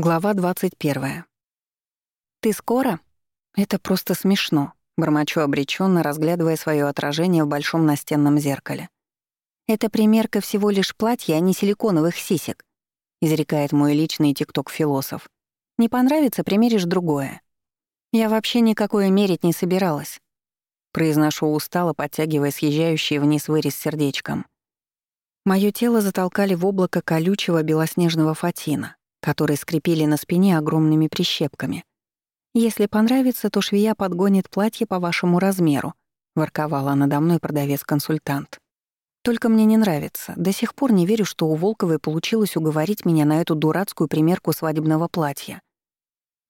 Глава 21. «Ты скоро?» «Это просто смешно», — бормочу обреченно, разглядывая свое отражение в большом настенном зеркале. «Это примерка всего лишь платья, а не силиконовых сисек», — изрекает мой личный тикток-философ. «Не понравится — примеришь другое». «Я вообще никакое мерить не собиралась», — произношу устало, подтягивая съезжающий вниз вырез сердечком. Моё тело затолкали в облако колючего белоснежного фатина которые скрепили на спине огромными прищепками. «Если понравится, то швея подгонит платье по вашему размеру», — ворковала надо мной продавец-консультант. «Только мне не нравится. До сих пор не верю, что у Волковой получилось уговорить меня на эту дурацкую примерку свадебного платья.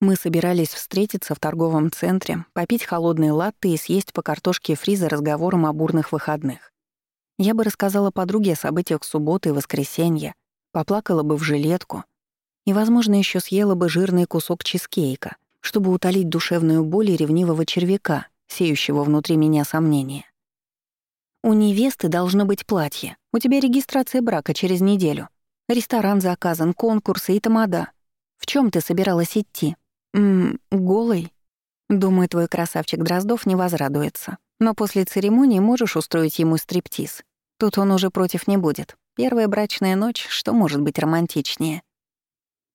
Мы собирались встретиться в торговом центре, попить холодные латте и съесть по картошке фри за разговором о бурных выходных. Я бы рассказала подруге о событиях субботы и воскресенья, поплакала бы в жилетку — и, возможно, еще съела бы жирный кусок чизкейка, чтобы утолить душевную боль и ревнивого червяка, сеющего внутри меня сомнения. «У невесты должно быть платье. У тебя регистрация брака через неделю. Ресторан заказан, конкурсы и тамада. В чем ты собиралась идти? Ммм, голый?» Думаю, твой красавчик Дроздов не возрадуется. Но после церемонии можешь устроить ему стриптиз. Тут он уже против не будет. Первая брачная ночь, что может быть романтичнее?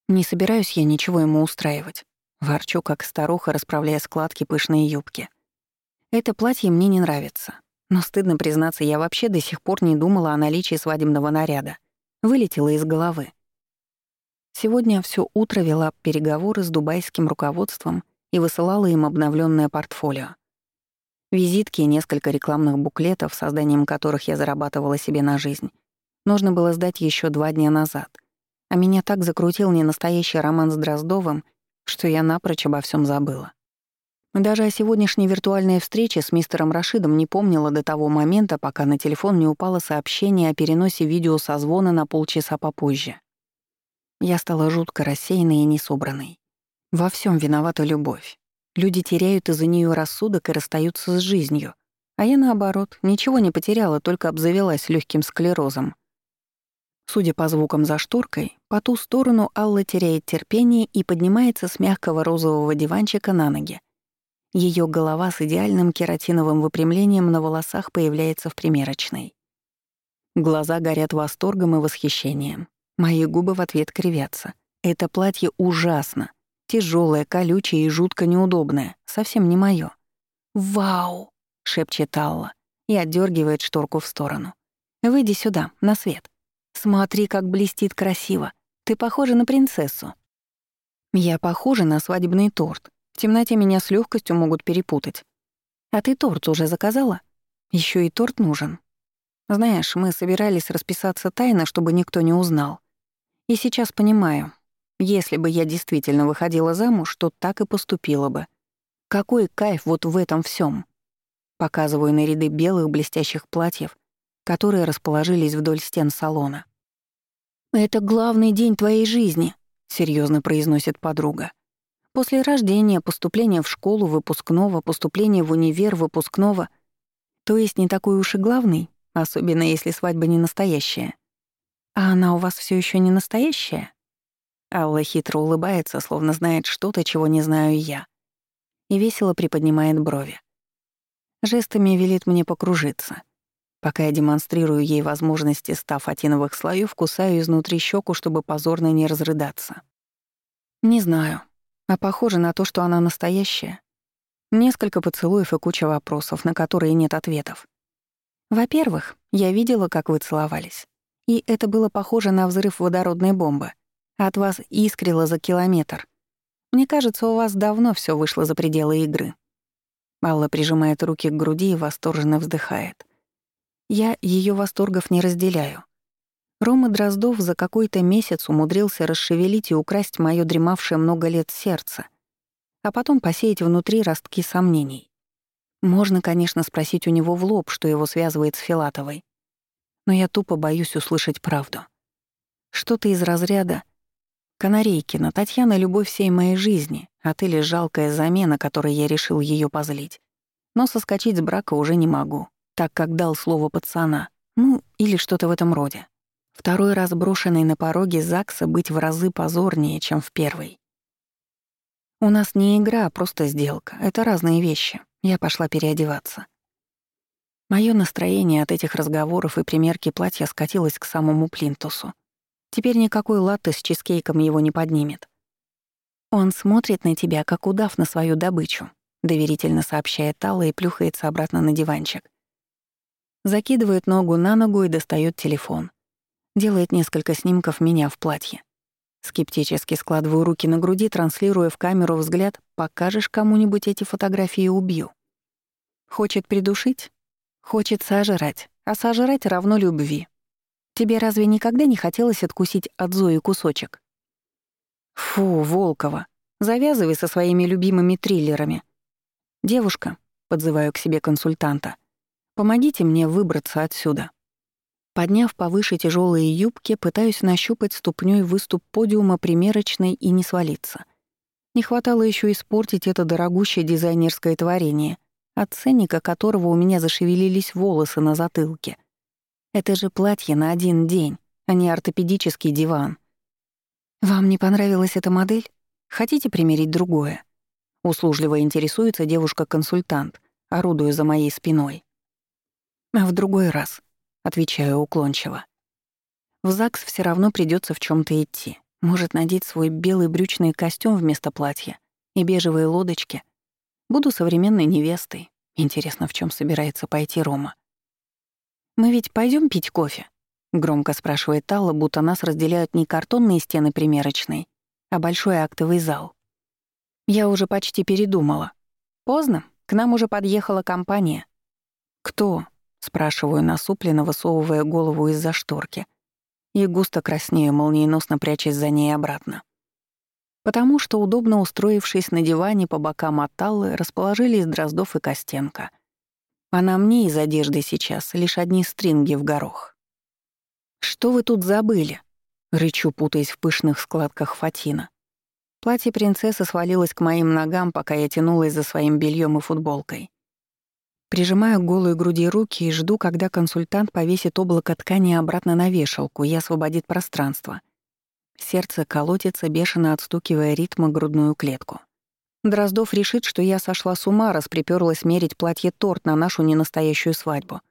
Не собираюсь я ничего ему устраивать. Ворчу, как старуха, расправляя складки пышной юбки. Это платье мне не нравится. Но стыдно признаться, я вообще до сих пор не думала о наличии свадебного наряда. Вылетела из головы. Сегодня все утро вела переговоры с дубайским руководством и высылала им обновленное портфолио. Визитки и несколько рекламных буклетов, созданием которых я зарабатывала себе на жизнь, нужно было сдать еще два дня назад. А меня так закрутил ненастоящий роман с Дроздовым, что я напрочь обо всем забыла. Даже о сегодняшней виртуальной встрече с мистером Рашидом не помнила до того момента, пока на телефон не упало сообщение о переносе видео созвона на полчаса попозже. Я стала жутко рассеянной и несобранной. Во всем виновата любовь. Люди теряют из-за нее рассудок и расстаются с жизнью. А я, наоборот, ничего не потеряла, только обзавелась легким склерозом. Судя по звукам за шторкой, по ту сторону Алла теряет терпение и поднимается с мягкого розового диванчика на ноги. Ее голова с идеальным кератиновым выпрямлением на волосах появляется в примерочной. Глаза горят восторгом и восхищением. Мои губы в ответ кривятся. Это платье ужасно. Тяжелое, колючее и жутко неудобное. Совсем не мое. «Вау!» — шепчет Алла и отдергивает шторку в сторону. «Выйди сюда, на свет». Смотри, как блестит красиво. Ты похожа на принцессу. Я похожа на свадебный торт. В темноте меня с легкостью могут перепутать. А ты торт уже заказала? Еще и торт нужен. Знаешь, мы собирались расписаться тайно, чтобы никто не узнал. И сейчас понимаю, если бы я действительно выходила замуж, то так и поступила бы. Какой кайф вот в этом всем. Показываю на ряды белых блестящих платьев, которые расположились вдоль стен салона. «Это главный день твоей жизни», — серьезно произносит подруга. «После рождения, поступления в школу, выпускного, поступления в универ, выпускного. То есть не такой уж и главный, особенно если свадьба не настоящая. А она у вас все еще не настоящая?» Алла хитро улыбается, словно знает что-то, чего не знаю я. И весело приподнимает брови. Жестами велит мне покружиться — Пока я демонстрирую ей возможности ста фатиновых слоев, кусаю изнутри щеку, чтобы позорно не разрыдаться. Не знаю, а похоже на то, что она настоящая. Несколько поцелуев и куча вопросов, на которые нет ответов. Во-первых, я видела, как вы целовались. И это было похоже на взрыв водородной бомбы. От вас искрило за километр. Мне кажется, у вас давно все вышло за пределы игры. Алла прижимает руки к груди и восторженно вздыхает. Я ее восторгов не разделяю. Рома Дроздов за какой-то месяц умудрился расшевелить и украсть моё дремавшее много лет сердце, а потом посеять внутри ростки сомнений. Можно, конечно, спросить у него в лоб, что его связывает с Филатовой. Но я тупо боюсь услышать правду. Что-то из разряда «Канарейкина, Татьяна — любовь всей моей жизни, а ты лишь жалкая замена, которой я решил ее позлить. Но соскочить с брака уже не могу так как дал слово пацана, ну, или что-то в этом роде. Второй раз брошенный на пороге ЗАГСа быть в разы позорнее, чем в первый. У нас не игра, а просто сделка. Это разные вещи. Я пошла переодеваться. Моё настроение от этих разговоров и примерки платья скатилось к самому плинтусу. Теперь никакой латте с чизкейком его не поднимет. «Он смотрит на тебя, как удав на свою добычу», — доверительно сообщает Тала и плюхается обратно на диванчик. Закидывает ногу на ногу и достает телефон. Делает несколько снимков меня в платье. Скептически складываю руки на груди, транслируя в камеру взгляд «покажешь кому-нибудь эти фотографии — убью». Хочет придушить? Хочет сожрать, а сожрать равно любви. Тебе разве никогда не хотелось откусить от Зои кусочек? Фу, Волкова, завязывай со своими любимыми триллерами. Девушка, подзываю к себе консультанта, помогите мне выбраться отсюда. Подняв повыше тяжелые юбки, пытаюсь нащупать ступней выступ подиума примерочной и не свалиться. Не хватало еще испортить это дорогущее дизайнерское творение, от ценника которого у меня зашевелились волосы на затылке. Это же платье на один день, а не ортопедический диван. «Вам не понравилась эта модель? Хотите примерить другое?» Услужливо интересуется девушка-консультант, орудуя за моей спиной. «А в другой раз», — отвечаю уклончиво. В ЗАГС все равно придется в чем то идти. Может надеть свой белый брючный костюм вместо платья и бежевые лодочки — Буду современной невестой. Интересно, в чем собирается пойти Рома. «Мы ведь пойдем пить кофе?» — громко спрашивает Талла, будто нас разделяют не картонные стены примерочной, а большой актовый зал. Я уже почти передумала. Поздно, к нам уже подъехала компания. «Кто?» — спрашиваю насупленно, высовывая голову из-за шторки. И густо краснею, молниеносно прячась за ней обратно потому что, удобно устроившись на диване по бокам от Таллы, расположились Дроздов и Костенко. А на мне из одежды сейчас лишь одни стринги в горох. «Что вы тут забыли?» — рычу, путаясь в пышных складках фатина. Платье принцессы свалилось к моим ногам, пока я тянулась за своим бельем и футболкой. Прижимаю к груди руки и жду, когда консультант повесит облако ткани обратно на вешалку и освободит пространство — Сердце колотится, бешено отстукивая ритма грудную клетку. Дроздов решит, что я сошла с ума, раз припёрлась мерить платье-торт на нашу ненастоящую свадьбу.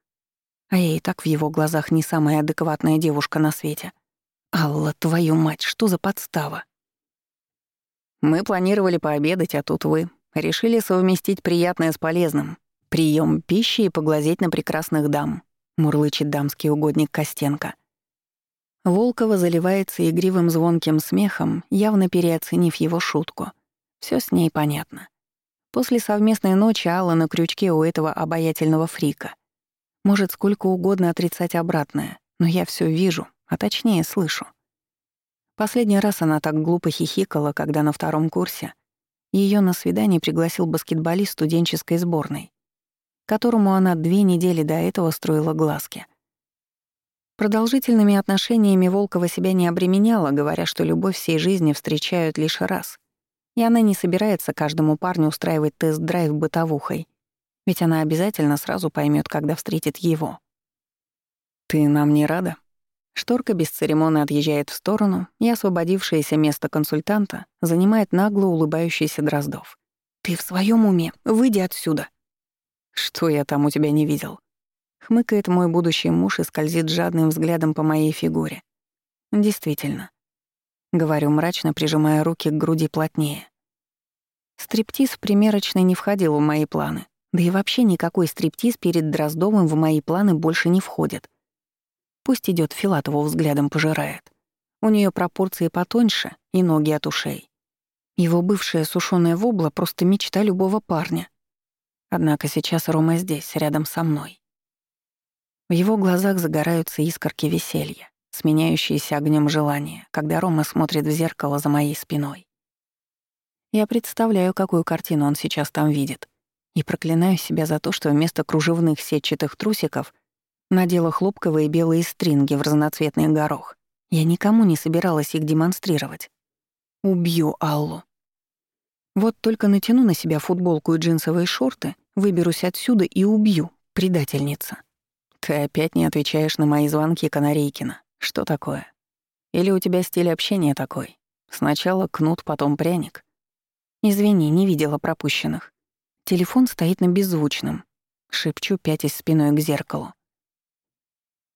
А я и так в его глазах не самая адекватная девушка на свете. Алла, твою мать, что за подстава? Мы планировали пообедать, а тут вы. Решили совместить приятное с полезным. Прием пищи и поглазеть на прекрасных дам», — мурлычет дамский угодник Костенко. Волкова заливается игривым звонким смехом, явно переоценив его шутку. Все с ней понятно. После совместной ночи Алла на крючке у этого обаятельного фрика. Может сколько угодно отрицать обратное, но я все вижу, а точнее слышу. Последний раз она так глупо хихикала, когда на втором курсе ее на свидание пригласил баскетболист студенческой сборной, которому она две недели до этого строила глазки. Продолжительными отношениями Волкова себя не обременяла, говоря, что любовь всей жизни встречают лишь раз. И она не собирается каждому парню устраивать тест-драйв бытовухой, ведь она обязательно сразу поймет, когда встретит его. «Ты нам не рада?» Шторка без церемонии отъезжает в сторону, и освободившееся место консультанта занимает нагло улыбающийся Дроздов. «Ты в своем уме? Выйди отсюда!» «Что я там у тебя не видел?» Хмыкает мой будущий муж и скользит жадным взглядом по моей фигуре. Действительно. Говорю мрачно, прижимая руки к груди плотнее. Стриптиз в примерочной не входил в мои планы. Да и вообще никакой стриптиз перед Дроздовым в мои планы больше не входит. Пусть идет Филатову взглядом пожирает. У нее пропорции потоньше и ноги от ушей. Его бывшая сушёная вобла — просто мечта любого парня. Однако сейчас Рома здесь, рядом со мной. В его глазах загораются искорки веселья, сменяющиеся огнем желания, когда Рома смотрит в зеркало за моей спиной. Я представляю, какую картину он сейчас там видит, и проклинаю себя за то, что вместо кружевных сетчатых трусиков надела хлопковые белые стринги в разноцветный горох. Я никому не собиралась их демонстрировать. Убью Аллу. Вот только натяну на себя футболку и джинсовые шорты, выберусь отсюда и убью, предательница. «Ты опять не отвечаешь на мои звонки, Канарейкина. Что такое? Или у тебя стиль общения такой? Сначала кнут, потом пряник? Извини, не видела пропущенных. Телефон стоит на беззвучном. Шепчу, пятясь спиной к зеркалу.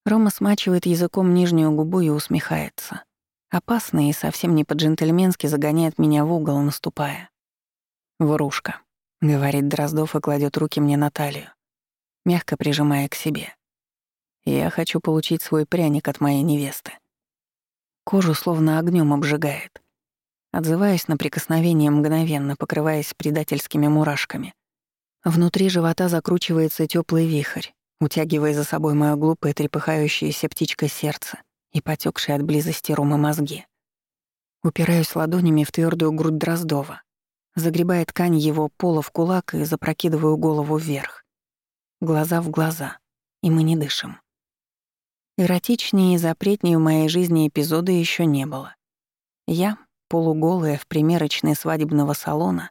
Рома смачивает языком нижнюю губу и усмехается. Опасно и совсем не по-джентльменски загоняет меня в угол, наступая. «Врушка», — говорит Дроздов и кладет руки мне на талию, мягко прижимая к себе. «Я хочу получить свой пряник от моей невесты». Кожу словно огнем обжигает. Отзываясь на прикосновение мгновенно, покрываясь предательскими мурашками. Внутри живота закручивается теплый вихрь, утягивая за собой моё глупое трепыхающееся птичка сердце и потекшие от близости Ромы мозги. Упираюсь ладонями в твердую грудь Дроздова, загребая ткань его пола в кулак и запрокидываю голову вверх. Глаза в глаза, и мы не дышим. Эротичнее и запретнее в моей жизни эпизода еще не было. Я, полуголая в примерочной свадебного салона,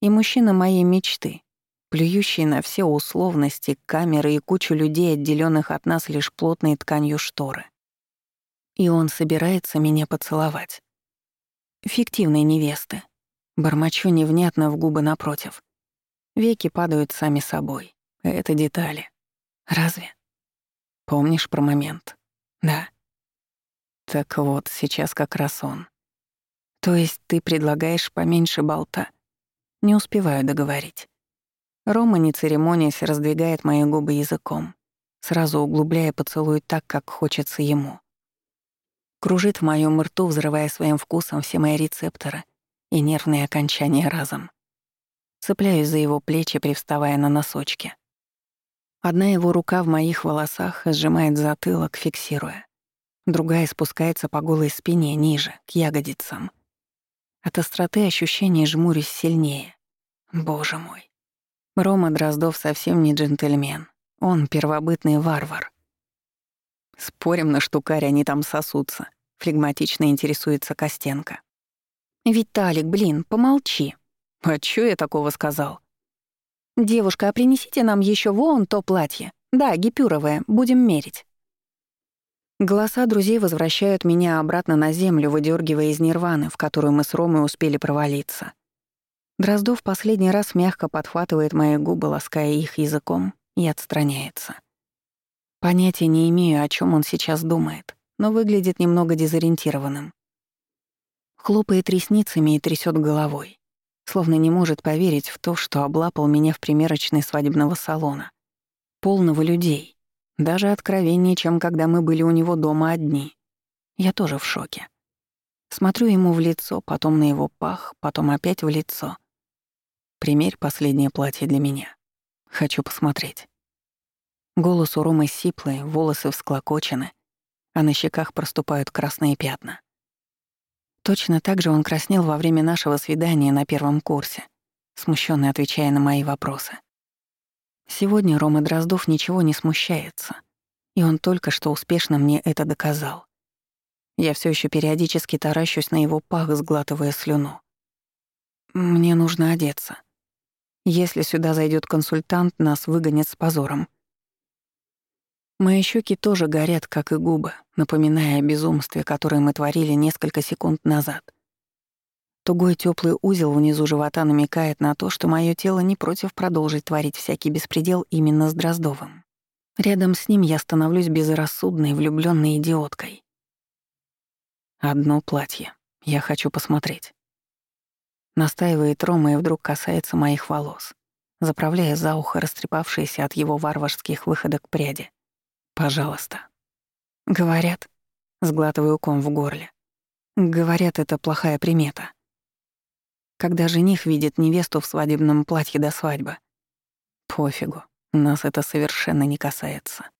и мужчина моей мечты, плюющий на все условности, камеры и кучу людей, отделенных от нас лишь плотной тканью шторы. И он собирается меня поцеловать. Фиктивной невесты. Бормочу невнятно в губы напротив. Веки падают сами собой. Это детали. Разве? Помнишь про момент? Да. Так вот, сейчас как раз он. То есть ты предлагаешь поменьше болта? Не успеваю договорить. Рома, не церемонясь, раздвигает мои губы языком, сразу углубляя поцелуй так, как хочется ему. Кружит в моем рту, взрывая своим вкусом все мои рецепторы и нервные окончания разом. Цепляюсь за его плечи, привставая на носочки. Одна его рука в моих волосах сжимает затылок, фиксируя. Другая спускается по голой спине ниже, к ягодицам. От остроты ощущений жмурюсь сильнее. Боже мой. Рома Дроздов совсем не джентльмен. Он первобытный варвар. Спорим на штукарь, они там сосутся. Флегматично интересуется Костенко. «Виталик, блин, помолчи». «А чё я такого сказал?» «Девушка, а принесите нам еще вон то платье. Да, гипюровое, будем мерить». Голоса друзей возвращают меня обратно на землю, выдергивая из нирваны, в которую мы с Ромой успели провалиться. Дроздов последний раз мягко подхватывает мои губы, лаская их языком, и отстраняется. Понятия не имею, о чем он сейчас думает, но выглядит немного дезориентированным. Хлопает ресницами и трясет головой, словно не может поверить в то, что облапал меня в примерочной свадебного салона, полного людей, даже откровеннее, чем когда мы были у него дома одни. Я тоже в шоке. Смотрю ему в лицо, потом на его пах, потом опять в лицо — Примерь последнее платье для меня. Хочу посмотреть. Голос у Ромы сиплый, волосы всклокочены, а на щеках проступают красные пятна. Точно так же он краснел во время нашего свидания на первом курсе, смущенно отвечая на мои вопросы. Сегодня Рома Дроздов ничего не смущается, и он только что успешно мне это доказал. Я все еще периодически таращусь на его пах, сглатывая слюну. Мне нужно одеться. Если сюда зайдет консультант, нас выгонят с позором. Мои щеки тоже горят, как и губы, напоминая о безумстве, которое мы творили несколько секунд назад. Тугой теплый узел внизу живота намекает на то, что мое тело не против продолжить творить всякий беспредел именно с Дроздовым. Рядом с ним я становлюсь безрассудной, влюбленной идиоткой. Одно платье. Я хочу посмотреть. Настаивает Рома и вдруг касается моих волос, заправляя за ухо растрепавшиеся от его варварских выходок пряди. «Пожалуйста». «Говорят». Сглатываю ком в горле. «Говорят, это плохая примета». Когда жених видит невесту в свадебном платье до свадьбы. Пофигу, нас это совершенно не касается.